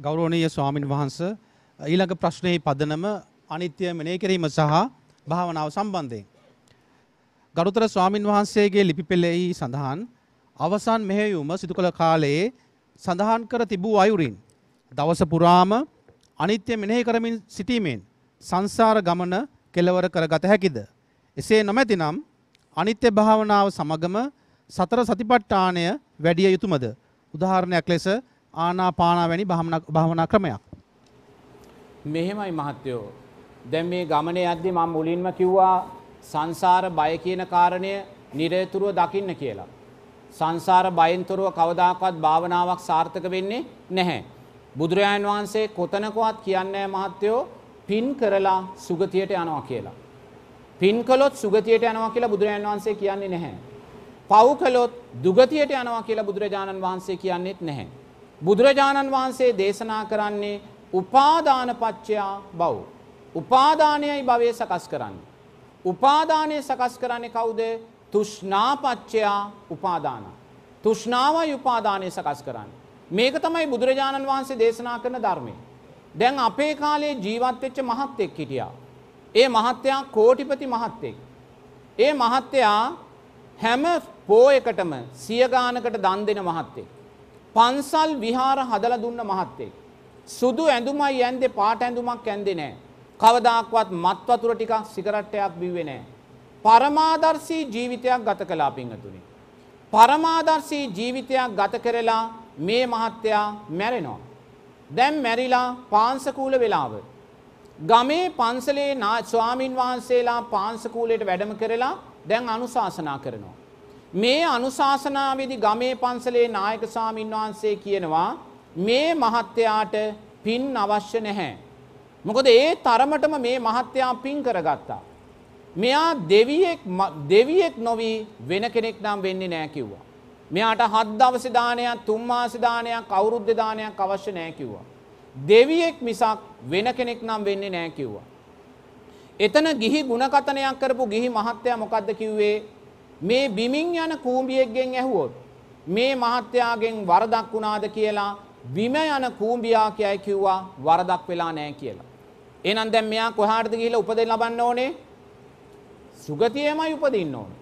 ගෞරවනීය ස්වාමින් වහන්ස ඊළඟ ප්‍රශ්නයේ පදනම අනිත්‍ය මෙනෙහි කිරීම සහ භාවනාව සම්බන්ධයෙන්. ගරුතර ස්වාමින් වහන්සේගේ ලිපි පෙළෙහි සඳහන් අවසන් මෙහෙයුම සිදු කළ කාලයේ සඳහන් කර තිබූ අයුරින් දවස පුරාම අනිත්‍ය මෙනෙහි කරමින් සිටීමෙන් සංසාර ගමන කෙලවර කරගත හැකිද. එසේ නොමැතිනම් අනිත්‍ය භාවනාව සමගම සතර සතිපට්ඨානය වැඩිය යුතුමද. උදාහරණයක් ලෙස ආනාපානා වැනි භාවනා ක්‍රමයක්. මෙහෙමයි මහත්තයෝ. දැන් මේ ගමනේ යද්දි මම මුලින්ම කිව්වා සංසාර බය කියන කාරණය නිරේතුරුව දකින්න කියලා. සංසාර බයෙන්තොරව කවදාකවත් භාවනාවක් සාර්ථක වෙන්නේ නැහැ. බුදුරජාණන් වහන්සේ කොතනකවත් කියන්නේ මහත්තයෝ පින් කරලා සුගතියට යනවා කියලා. පින් කළොත් සුගතියට යනවා කියලා බුදුරජාණන් වහන්සේ කියන්නේ නැහැ. පව් කළොත් දුගතියට යනවා කියලා බුදුරජාණන් වහන්සේ කියන්නේත් නැහැ. බුදුරජාණන් වහන්සේ දේශනා කරන්නේ උපාදානපච්චයා බව්. උපාදානයයි භවය සකස් කරන්නේ. උපාදානය සකස් කරන්නේ කවුද තුෂ්නාපච්චයා උපාදාන. තුෂ්නාවයි උපාදානය සකස් කරන්න. මේක තමයි බුදුරජාණන් වහන්සේ දේශනා කරන ධර්මය. දැන් අපේ කාලේ ජීවත්වෙච්ච මහත්තෙක් හිටියා. ඒ මහත්තයා කෝටිපති මහත්තෙක්. ඒ මහත්තයා හැම පෝයකටම සියගානකට දන් දෙන මහත්තෙක්. පන්සල් විහාර හදල දුන්න මහත්තෙක්. සුදු ඇඳුමයි ඇන්දෙ පාට ඇඳුමක් ඇන්දෙ නෑ. කවදාක්වත් මත්වතුර ටිකක් සිකරට්ටයක් බිව්වෙ නෑ. පරමාදර්ශී ජීවිතයක් ගත කලා පිංහතුනි. පරමාදර්ශී ජීවිතයක් ගත කරලා මේ මහත්තයා මැරෙනවා. දැම් මැරිලා පාන්සකූල වෙලාව. ගමේ පන්සලේ ස්වාමීන් වහන්සේලා පාන්සකූලයට වැඩම කරලා දැන් අනුශාසනා කරනවා. මේ අනුශාසනාවේදි ගමේ පන්සලේ නායක ස්වාමීන් වහන්සේ කියනවා මේ මහත්තයාට පින් අවශ්‍ය නැහැ. මොකද ඒ තරමටම මේ මහත්තයා පින් කරගත්තා. මෙයා දෙවියෙක් දෙවියෙක් නොවී වෙන කෙනෙක් නම් වෙන්නේ නෑ කිව්වා. මෙයාට හත් දවස දානයක් තුන් මාස දානයක් අවුරුද්ද දානයක් අවශ්‍ය නෑ කිව්වා. දෙවියෙක් මිසක් වෙන කෙනෙක් නම් වෙන්නේ නෑ කිව්වා. එතන ගිහි ගුණකතනයක් කරපු ගිහි මහත්තයා මොකද්ද කිව්වේ මේ බිමින් යන කූඹියෙක්ගෙන් ඇහුවොත් මේ මහත්තයාගෙන් වරදක් වුණාද කියලා බිම යන කූඹියා කියයි කිව්වා වරදක් වෙලා නෑ කියලා. එහෙනම් දැන් මෙයා කොහාටද ගිහිල්ලා උපදෙන් ලබන්න ඕනේ? සුගතියමයි උපදින්න ඕනේ.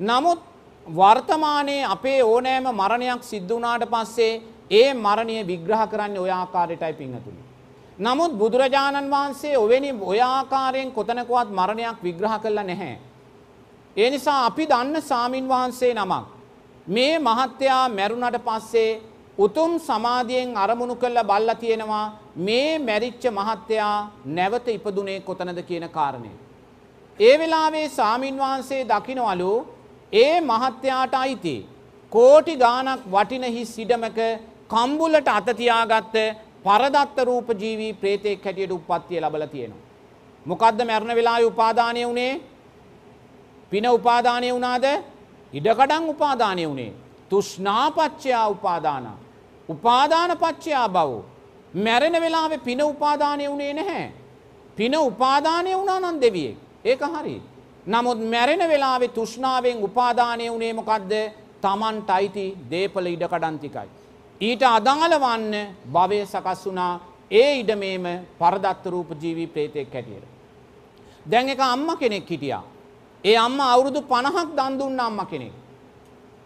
නමුත් වර්තමානයේ අපේ ඕනෑම මරණයක් සිද්ධ වුණාට පස්සේ ඒ මරණය විග්‍රහ කරන්නේ ඔය ආකාරයටයි පිංහතුනි. නමුත් බුදුරජාණන් වහන්සේ ඔවැනි ඔය ආකාරයෙන් කොතනකවත් මරණයක් විග්‍රහ කරලා නැහැ. ඒ නිසා අපි දන්න සාමින් වහන්සේ නමක්. මේ මහත්තයා මැරුණට පස්සේ උතුම් සමාධියෙන් අරමුණු කල්ල බල්ල තියෙනවා මේ මැරිච්ච මහත්තයා නැවත ඉපදුනේ කොතනද කියන කාරණය. ඒ වෙලාවේ සාමින් වහන්සේ දකිනවලු ඒ මහත්තයාට අයිති. කෝටි ගානක් වටිනහි සිඩමක කම්බුලට අතතියාගත්ත පරදත්ත රූප ජීවී ප්‍රේතෙක් හැටියට උපත්තිය ලබල තියෙනවා. මොකක්ද මැරණ වෙලා උපාදානය වුණේ පින උපාදානය වුණාද ඉඩකඩං උපාදානය වුණේ. තුෂ්නාපච්චයා උපාදාන. උපාදාන පච්චයා බව. මැරෙන වෙලාවෙ පින උපාදානය වුණේ නැහැ. පින උපාදානය වුණා නන් දෙවියෙක්. ඒක හරි. නමුත් මැරෙන වෙලාවෙ තුෂ්නාවෙන් උපාදානය වුණේ මොකක්ද තමන්ට අයිති දේපල ඉඩකඩන්තිකයි. ඊට අදාළ වන්න භවය සකස් වුණා ඒ ඉඩමේම පරදත්ත රූප ජීවී ප්‍රේතෙක් හැටියට. දැන් එක අම්ම කෙනෙක් හිටියා. ඒ අම්ම අවුරුදු පණහක් දන්දුන්න අම්ම කෙනෙක්.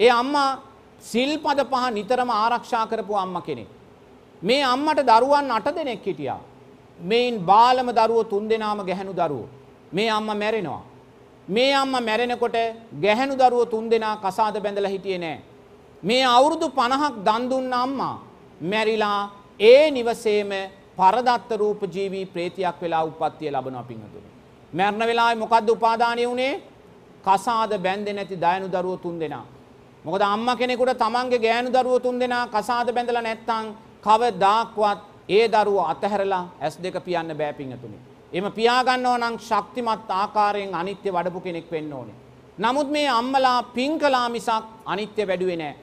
ඒ අම්මා සිල්පද පහ නිතරම ආරක්ෂා කරපු අම්ම කෙනෙක්. මේ අම්මට දරුවන් අට දෙනෙක් හිටියා. මෙයින් බාලම දරුව තුන් දෙනාම ගැහැණු දරුවෝ. මේ අම්ම මැරෙනවා. මේ අම්ම මැරෙනකොට ගැහැණු දරුව තුන් දෙනා කසාද බැඳලා හිටියේ නෑ. මේ අවුරුදු පණහක් දන්දුන්න අම්මා මැරිලා ඒ නිවසේම පරදත්ත රූප ජීවී ප්‍රේතියක් වෙලා උපත්තිය ලබන පිංහතුන. මැරණ වෙලා මොකක්ද උපාදානය වුණේ කසාද බැන්ද නැති දයනු දරුව තුන් දෙනා. මොකද අම්ම කෙනෙකුට තමන්ගේ ගෑනු දරුව තුන් දෙනා කසාද බැඳල නැත්තං කව දාක්වත් ඒ දරුව අතහැරලා ඇස් දෙක පියන්න බෑපිංහතුනි. එම පියාගන්නව නං ශක්තිමත් ආකාරයෙන් අනිත්‍ය වඩපු කෙනෙක් වෙන්න ඕනේ. නමුත් මේ අම්මලා පින් කලා මිසක් අනිත්‍ය වැඩුවේ නෑ.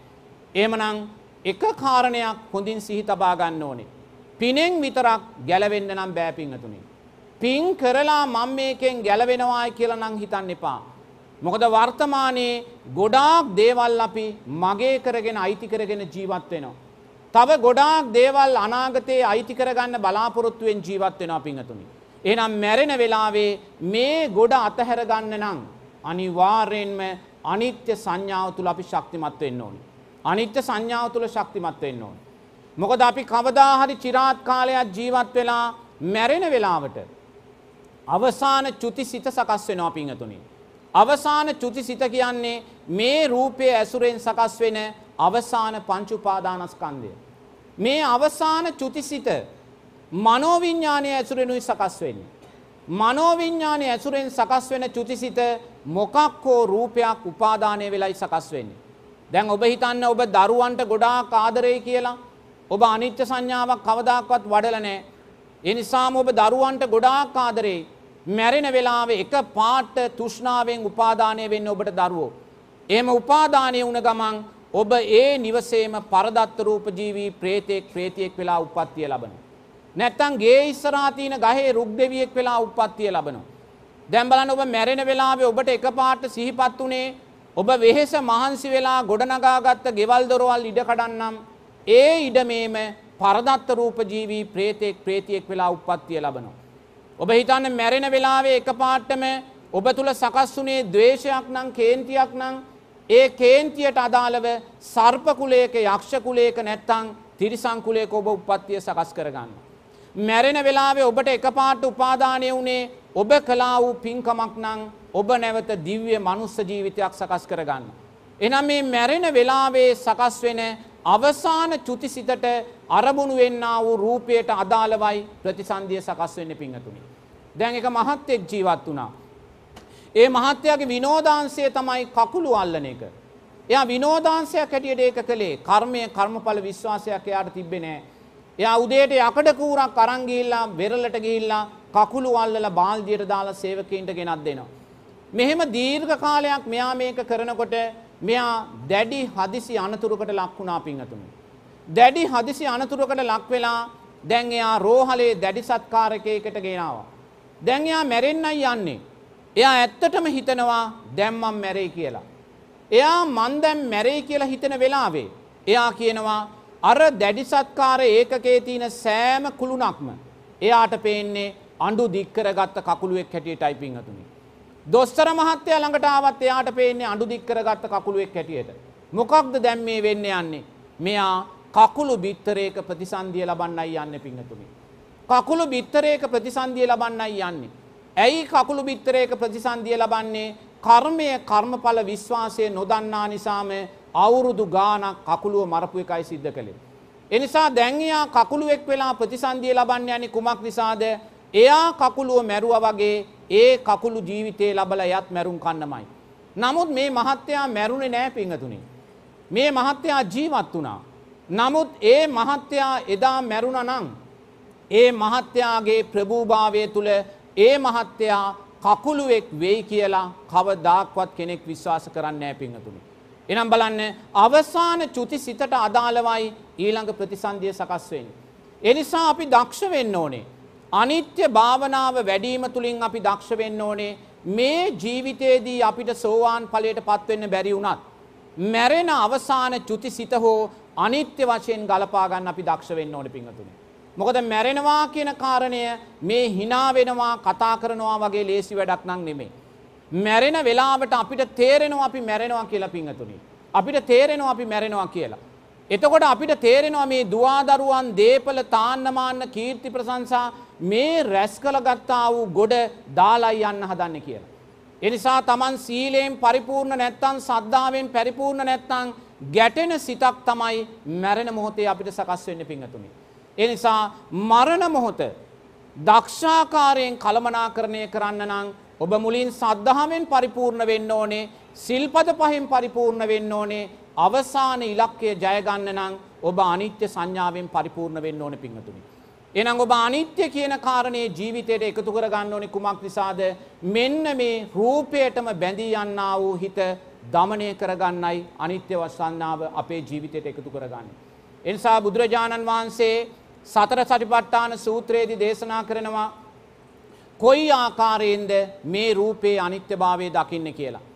ඒමනං එක කාරණයක් හොඳින් සිහි තබා ගන්න ඕනේ. පිනෙන් විතරක් ගැලවෙන්න නම් බෑපිංහතුනි. පින් කරලා මං මේකෙන් ගැලවෙනවායි කියලා නං හිතන්න එපා. මොකද වර්තමානයේ ගොඩාක් දේවල් අපි මගේ කරගෙන අයිති කරගෙන ජීවත් වෙනවා. තව ගොඩාක් දේවල් අනාගතයේ අයිති කරගන්න බලාපොරොත්තුවෙන් ජීවත් වෙනවා පිංහතුනි. එහෙනම් මැරෙන වෙලාවේ මේ ගොඩ අතහැර ගන්න නම් අනිවාර්යෙන්ම අනිත්‍ය සංඥාව තුළ අපි ශක්තිමත් වෙන්න ඕනි. අනිත්‍ය සංඥාව තුළ ශක්තිමත් වෙන්න ඕනි. මොකද අපි කවදාහරි චිරාත් කාලයක් ජීවත් වෙලා මැරෙන වෙලාවට අවසාන චුති සිත සකස් වෙනවා පිංහතුනි. අවසාන චුති සිත කියන්නේ මේ රූපය ඇසුරෙන් සකස් වෙන අවසාන පංචුපාදානස්කන්දය. මේ අවසාන චුතිසිත මනෝවිඤ්ඥානය ඇසුරෙනුයි සකස් වෙන්නේ. මනෝවිඤ්ඥානය ඇසුරෙන් සකස් වෙන චුතිසිත මොකක් හෝ රූපයක් උපාදානය වෙලයි සකස් වෙන්නේ. දැන් ඔබ හිතන්න ඔබ දරුවන්ට ගොඩා කාදරය කියලා ඔබ අනිත්‍ය සංඥාවක් කවදක්වත් වඩලනෑ. එනිසාම ඔබ දරුවන්ට ගොඩාක් ආදරේ මැරෙන වෙලාවේ එක පාට්ට තුෂ්නාවෙන් උපාදානය වෙන්න ඔබට දරුවෝ. එම උපාදානය වුණ ගමන් ඔබ ඒ නිවසේම පරදත්ත රූපජීවී ප්‍රේතෙක් ප්‍රේතියෙක් වෙලා උපත්තිය ලබන. නැත්තං ගේ ඉස්සරාතියන ගහේ රුක් දෙවියෙක් වෙලා උපත්තිය ලබනවා. දැම්බලන් ඔබ මැරෙන වෙලාවේ ඔබට එක පාට සිහිපත් වනේ ඔබ වෙහෙස මහන්සි වෙලා ගොඩනගාගත්ත ගෙවල් දොරවල් ඉඩ කඩන්නම් ඒ ඉඩමේම පරදත්ත රූපජීවී ප්‍රේතෙක් ප්‍රේතියෙක් වෙලා උපත්තිය ලබනවා. ඔබ හිතන්න මැරෙන වෙලාවේ එක පාට්ටම ඔබ තුළ සකස් වනේ දවේශයක් නං කේන්තියක් නං ඒ කේන්තියට අදාළව සර්පකුලේක යක්ෂකුලේක නැත්තං තිරිසංකුලේක ඔබ උපත්තිය සකස් කරගන්න. මැරෙන වෙලාවේ ඔබට එක පාට උපාදානය වුණේ ඔබ කලා වූ පින්කමක් නං ඔබ නැවත දිව්‍ය මනුස්ස ජීවිතයක් සකස් කරගන්න. එනම් මේ මැරෙන වෙලාවේ සකස් වෙන අවසාන චුතිසිතට අරමුණු වෙන්න වූ රූපයට අදාළවයි ප්‍රතිසන්දිය සකස් වෙන්න පිංහතුනි. දැන් එක මහත්තෙක් ජීවත් වුණා. ඒ මහත්තයාගේ විනෝදාන්සය තමයි කකුළු අල්ලන එක. එයා විනෝදාන්සයක් හැටියට ඒක කළේ කර්මය කර්මඵල විශ්වාසයක් එයාට තිබෙනෑ. එයා උදේට යකඩ කූරක් අරංගිල්ලා වෙරලට ගිල්ලා කකුළු අල්ලල බාල්දියට දාලා සේවකන්ට ගෙනත් දෙනවා. මෙහෙම දීර්ඝ කාලයක් මෙයා මේක කරනකොට මෙයා දැඩි හදිසි අනතුරකට ලක්වුණා පිංහතුනි. දැඩි හදිසි අනතුරකට ලක්වෙලා දැන් එයා රෝහලේ දැඩි සත්කාරකයකට ගෙනාව. දැන් එයා මැරෙන්න්නයි යන්නේ. එයා ඇත්තටම හිතනවා දැම්මම් මැරේ කියලා. එයා මන් දැම් මැරේ කියලා හිතන වෙලාවේ. එයා කියනවා අර දැඩිසත්කාර ඒකකේ තියෙන සෑම කුළුණක්ම එයාට පේන්නේ අඩු දික්කර ගත්ත කකුළුවෙක් හැටිය ටයිපිං හතුනි. දොස්තර මහත්තය ළඟට ආවත් එයාට පේන්නේ අඩු දික්කර ගත්ත කකුළුවෙක් හැටියට. මොකක්ද දැම් මේ වෙන්න යන්නේ. මෙයා කකුළු බිත්තරේක ප්‍රතිසන්දිය ලබන්නයි යන්න පිංහතුනි. කකුළු බිත්තරේක ප්‍රතිසන්දිය ලබන්නයි යන්නේ. ඇයි කකුළු බිත්තරේක ප්‍රතිසන්දිය ලබන්නේ කර්මය කර්මඵල විශ්වාසය නොදන්නා නිසාම අවුරුදු ගානක් කකුළුව මරපු එකයි සිද්ධ කළේ. එනිසා දැන්යා කකුළුවෙක් වෙලා ප්‍රතිසන්දිය ලබන්න යනි කුමක් නිසාද එයා කකුළුව මැරුව වගේ ඒ කකුළු ජීවිතය ලබල යත් මැරුම් කන්නමයි. නමුත් මේ මහත්තයා මැරුණේ නෑ පිංහතුනි. මේ මහත්තයා ජීවත් වනා. නමුත් ඒ මහත්තයා එදා මැරුණ නං. ඒ මහත්තයාගේ ප්‍රභූභාවය තුළ ඒ මහත්තයා කකුළුවෙක් වෙයි කියලා කවදාක්වත් කෙනෙක් විශ්වාස කරන්න නෑ පිංහතුනි. එනම් බලන්න අවසාන චුති සිතට අදාළවයි ඊළඟ ප්‍රතිසන්දිය සකස්වෙන්. එනිසා අපි දක්ෂ වෙන්න ඕනේ. අනිත්‍ය භාවනාව වැඩීම තුළින් අපි දක්ෂ වෙන්න ඕනේ මේ ජීවිතයේදී අපිට සෝවාන් පලයට පත්වෙන්න බැරි වුණත්. මැරෙන අවසාන චුති සිත හෝ අනිත්‍ය වශයෙන් ගලපාගන්න අපි දක්ෂ වෙන්න ඕන පිංහතුනේ. මොකද මැරෙනවා කියන කාරණය මේ හිනා වෙනවා කතා කරනවා වගේ ලේසි වැඩක් නං නෙමේ. මැරෙන වෙලාවට අපිට තේරෙනවා අපි මැරෙනවා කියලා පිංහතුනි. අපිට තේරෙනවා අපි මැරෙනවා කියලා. එතකොට අපිට තේරෙනවා මේ දවාදරුවන් දේපල තාන්නමාන්න කීර්ති ප්‍රසංසා මේ රැස් කළ ගත්තා වූ ගොඩ දාලයි යන්න හදන්න කියලා. එනිසා තමන් සීලයෙන් පරිපූර්ණ නැත්තන් සද්ධාවෙන් පැරිපූර්ණ නැත්තං ගැටෙන සිතක් තමයි මැරෙන මොහොතේ අපිට සකස් වෙන්න පිංහතුනි. එනිසා මරණ මොහොත දක්ෂාකාරයෙන් කළමනාකරණය කරන්න නං ඔබ මුලින් සද්ධහමෙන් පරිපූර්ණ වෙන්න ඕනේ සිල්පද පහෙන් පරිපූර්ණ වෙන්න ඕනේ අවසාන ඉලක්කය ජයගන්න නං ඔබ අනිත්‍ය සංඥාවෙන් පරිපූර්ණ වෙන්න ඕන පිංහතුනි. එනම් ඔබ අනිත්‍ය කියන කාරණයේ ජීවිතයට එකතු කර ගන්න ඕනෙ කුමක් නිසාද මෙන්න මේ රූපයටම බැඳී යන්න වූ හිත දමනය කරගන්නයි අනිත්‍ය වස්සන්නාව අපේ ජීවිතයට එකතු කරගන්න. එනිසා බුදුරජාණන් වහන්සේ සතර සටිපට්ටාන සූත්‍රයේදි දේශනා කරනවා කොයි ආකාරයෙන්ද මේ රූපයේ අනිත්‍ය භාවය දකින්න කියලා.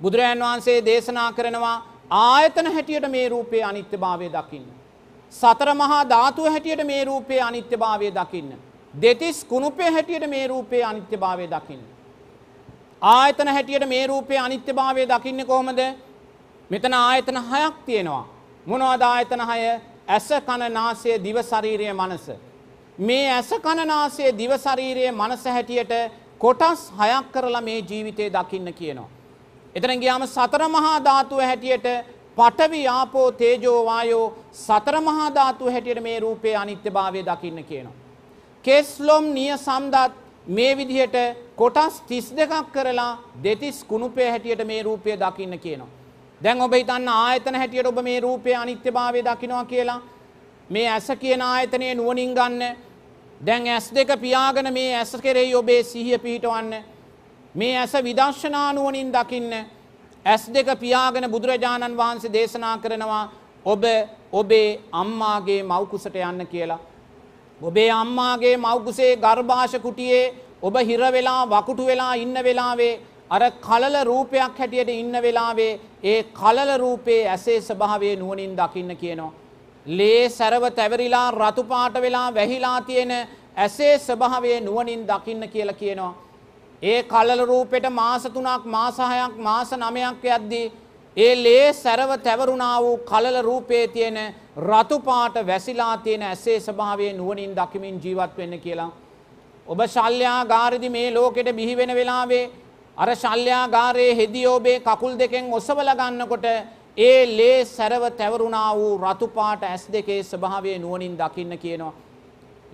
බුදුරජාන් වහන්සේ දේශනා කරනවා ආයතන හැටියට මේ රූපයේ අනිත්‍ය භාවය දකින්න. සතර මහා ධාතුව හැටියට මේ රූපයේ අනිත්‍යභාවය දකින්න. දෙතිස් කුණුපේ හැටියට මේ රූපයේ අනිත්‍යභාවය දකින්න. ආයතන හැටියට මේ රූපයේ අනිත්‍යභාවය දකින්නේ කොහොමද? මෙතන ආයතන හයක් තියෙනවා. මොනවද ආයතන හය? ඇස කන නාසය දිව ශරීරය මනස. මේ ඇස කන නාසය දිව ශරීරය මනස හැටියට කොටස් හයක් කරලා මේ ජීවිතේ දකින්න කියනවා. එතන ගියාම සතර මහා ධාතුව හැටියට පඨවි ආපෝ තේජෝ වායෝ සතර මහා ධාතුව හැටියට මේ රූපයේ අනිත්‍යභාවය දකින්න කියනවා. කෙස්ලොම් නිය සම්දත් මේ විදිහට කොටස් 32ක් කරලා දෙතිස් කුණුපේ හැටියට මේ රූපය දකින්න කියනවා. දැන් ඔබ හිතන්න ආයතන හැටියට ඔබ මේ රූපයේ අනිත්‍යභාවය දකිනවා කියලා. මේ ඇස කියන ආයතනයේ නුවණින් ගන්න. දැන් ඇස් දෙක පියාගෙන මේ ඇස කෙරෙහි ඔබේ සිහිය පිහිටවන්න. මේ ඇස විදර්ශනා නුවණින් දකින්න. ඇස් දෙක පියාගෙන බුදුරජාණන් වහන්සේ දේශනා කරනවා ඔබ ඔබේ අම්මාගේ මව්කුසට යන්න කියලා. ඔබේ අම්මාගේ මව්කුසේ ගර්භාෂ කුටියේ ඔබ හිර වෙලා වකුටු වෙලා ඉන්න වෙලාවේ අර කලල රූපයක් හැටියට ඉන්න වෙලාවේ ඒ කලල රූපයේ ඇසේ ස්වභාවය නුවණින් දකින්න කියනවා. ලේ සැරව තැවරිලා රතු පාට වෙලා වැහිලා තියෙන ඇසේ ස්වභාවය නුවණින් දකින්න කියලා කියනවා. ඒ කලල රූපෙට මාස 3ක් මාස 6ක් මාස 9ක් යද්දී ඒ ලේ සැරව තැවරුණා වූ කලල රූපයේ තියෙන රතු පාට වැසිලා තියෙන ඇසේ ස්වභාවය නුවණින් දකිමින් ජීවත් වෙන්න කියලා. ඔබ ශල්‍යාගාරෙදි මේ ලෝකෙට බිහි වෙන වෙලාවේ අර ශල්‍යාගාරයේ හෙදී ඔබේ කකුල් දෙකෙන් ඔසවලා ගන්නකොට ඒ ලේ සැරව තැවරුණා වූ රතු පාට ඇස් දෙකේ ස්වභාවය නුවණින් දකින්න කියනවා.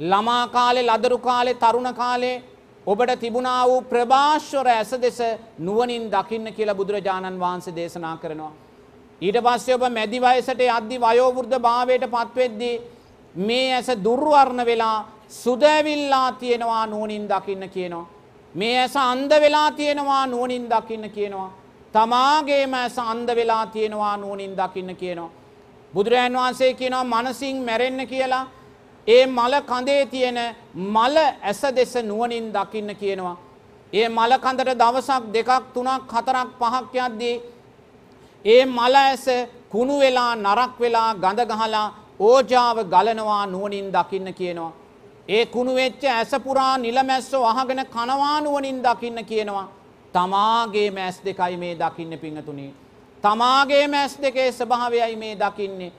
ළමා කාලේ ලදරු කාලේ තරුණ කාලේ ඔබට තිබුණා වූ ප්‍රභාශ්වර ඇස දෙස නුවණින් දකින්න කියලා බුදුරජාණන් වහන්සේ දේශනා කරනවා. ඊට පස්සේ ඔබ මැදි වයසට යද්දි වයෝවෘද්ධ භාවයට පත්වෙද්දී මේ ඇස දුර්වර්ණ වෙලා සුදැවිල්ලා තියෙනවා නුවණින් දකින්න කියනවා. මේ ඇස අන්ධ වෙලා තියෙනවා නුවණින් දකින්න කියනවා. තමාගේම ඇස අන්ධ වෙලා තියෙනවා නුවණින් දකින්න කියනවා. බුදුරජාන් වහන්සේ කියනවා මනසින් මැරෙන්න කියලා ඒ මල කඳේ තියෙන මල ඇස දෙස නුවණින් දකින්න කියනවා. ඒ මල කඳට දවසක් දෙකක් තුනක් හතරක් පහක් යද්දී ඒ මල ඇස කුණු වෙලා නරක් වෙලා ගඳ ගහලා ඕජාව ගලනවා නුවණින් දකින්න කියනවා. ඒ කුණු වෙච්ච ඇස පුරා නිලමැස්සෝ අහගෙන කනවා නුවණින් දකින්න කියනවා. තමාගේ මැස් දෙකයි මේ දකින්න පිංගතුනි. තමාගේ මැස් දෙකේ ස්වභාවයයි මේ දකින්නේ.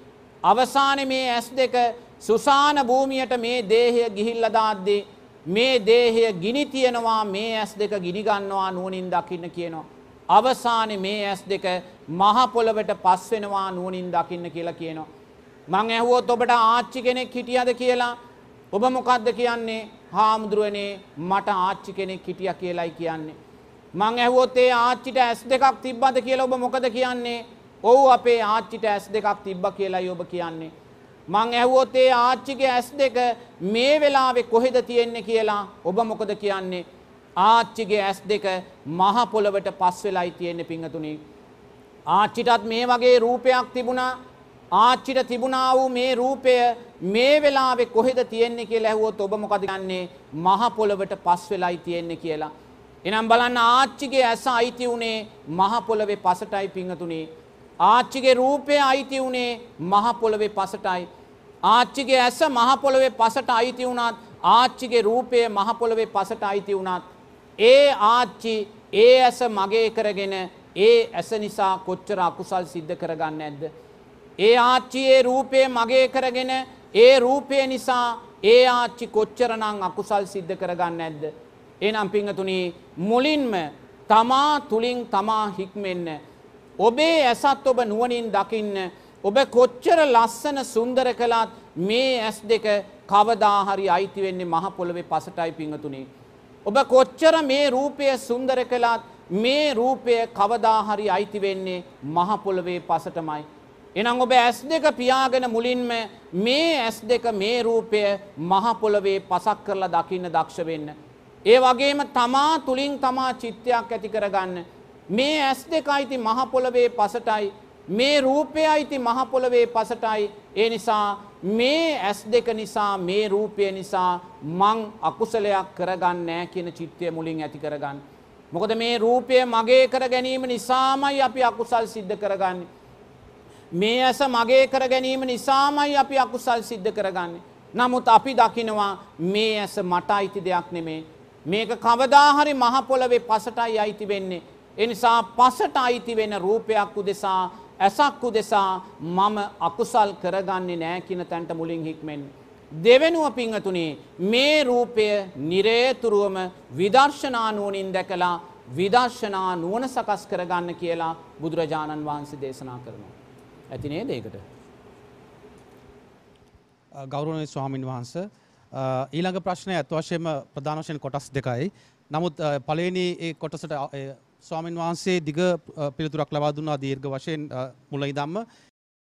අවසානයේ මේ ඇස් දෙක සුසාන භූමියට මේ දේහය ගිහිල්ලා දාද්දී මේ දේහය ගිනි තියනවා මේ ඇස් දෙක ගිනි ගන්නවා නුවණින් දකින්න කියනවා. අවසානයේ මේ ඇස් දෙක මහ පොළවට පස් වෙනවා නුවණින් දකින්න කියලා කියනවා. මං ඇහුවොත් ඔබට ආච්චි කෙනෙක් හිටියද කියලා ඔබ මොකක්ද කියන්නේ හාමුදුරුවනේ මට ආච්චි කෙනෙක් හිටිය කියලයි කියන්නේ. මං ඇහුවොත් ඒ ආච්චිට ඇස් දෙකක් තිබ්බද කියලා ඔබ මොකද කියන්නේ ඔවු අපේ ආච්චිට ඇස් දෙකක් තිබ්බ කියලයි ඔබ කියන්නේ. මං ඇහුවොත් ඒ ආච්චිගේ ඇස් දෙක මේ වෙලාවේ කොහෙද තියෙන්නේ කියලා ඔබ මොකද කියන්නේ ආච්චිගේ ඇස් දෙක මහ පොළවට පස් වෙලයි තියෙන්නේ පිංහතුනි. ආච්චිටත් මේ වගේ රූපයක් තිබුණා ආච්චිට තිබුණා වූ මේ රූපය මේ වෙලාවේ කොහෙද තියෙන්නේ කියලා ඇහුවොත් ඔබ මොකද කියන්නේ මහ පොළවට පස් වෙලයි තියෙන්නේ කියලා. එනම් බලන්න ආච්චිගේ ඇස අයිති වුණේ මහ පොළවේ පසටයි පිංගතුනේ. ආච්චිගේ රූපය අයිති වුණේ මහ පොළවේ පසටයි. ආච්චිගේ ඇස මහ පොළවේ පසට අයිති වුණත් ආච්චිගේ රූපය මහ පොළවේ පසට අයිති වුණත් ඒ ආච්චි ඒ ඇස මගේ කරගෙන ඒ ඇස නිසා කොච්චර අකුසල් සිද්ධ කරගන්න නැද්ද? ඒ ආච්චියේ රූපය මගේ කරගෙන ඒ රූපය නිසා ඒ ආච්චි කොච්චරනං අකුසල් සිද්ධ කරගන්න ඇද්ද. එනම් පිංහතුනි මුලින්ම තමා තුළින් තමා හික්මෙන්න. ඔබේ ඇසත් ඔබ නුවනින් දකින්න. ඔබ කොච්චර ලස්සන සුන්දර කළත් මේ ඇස් දෙක කවදාහරි අයිතිවෙන්නේ මහපොළොවේ පසටයි පිංහතුනි. ඔබ කොච්චර මේ රූපය සුන්දර කළත් මේ රූපය කවදාහරි අයිතිවෙන්නේ මහපොළොවේ පසටමයි. එනම් ඔබ ඇස් දෙක පියාගෙන මුලින්ම මේ ඇස් දෙක මේ රූපය මහපොළොවේ පසක් කරලා දකින්න දක්ෂ වෙන්න. ඒ වගේම තමා තුළින් තමා චිත්තයක් ඇති කරගන්න. මේ ඇස් දෙක අයිති මහපොළොවේ පසටයි මේ රූපය අයිති මහපොළොවේ පසටයි ඒ නිසා මේ ඇස් දෙක නිසා මේ රූපය නිසා මං අකුසලයක් කරගන්න නෑ කියන චිත්තය මුලින් ඇති කරගන්න. මොකද මේ රූපය මගේ කර ගැනීම නිසාමයි අපි අකුසල් සිද්ධ කරගන්නේ. මේ ඇස මගේ කර ගැනීම නිසාමයි අපි අකුසල් සිද්ධ කරගන්නේ. නමුත් අපි දකිනවා මේ ඇස මට අයිති දෙයක් නෙමේ. මේක කවදාහරි මහපොළවේ පසටයි අයිති වෙන්නේ. එනිසා පසට අයිති වෙන රූපයක් උදෙසා ඇසක් උදෙසා මම අකුසල් කරගන්නේ නෑ කියන තැන්ට මුලින් හික්මෙන්. දෙවෙනුව පිංහතුනේ මේ රූපය නිරේතුරුවම විදර්ශනානුවනින් දැකලා විදර්ශනා නුවන සකස් කරගන්න කියලා බුදුරජාණන් වහන්සේ දේශනා කරනවා. ඇතිනේ දේකට. ගෞරවනය ස්වාමින් වහන්ස ඊළඟ ප්‍රශ්නය ඇත් වශයෙන්ම ප්‍රධාන වශයෙන් කොටස් දෙකයි. නමුත් පලවෙනි ඒ කොටසට ස්වාමින් වහන්සේ දිග පිළිතුරක් ලබා දුන්නා දීර්ඝ වශයෙන් මුල ඉදම්ම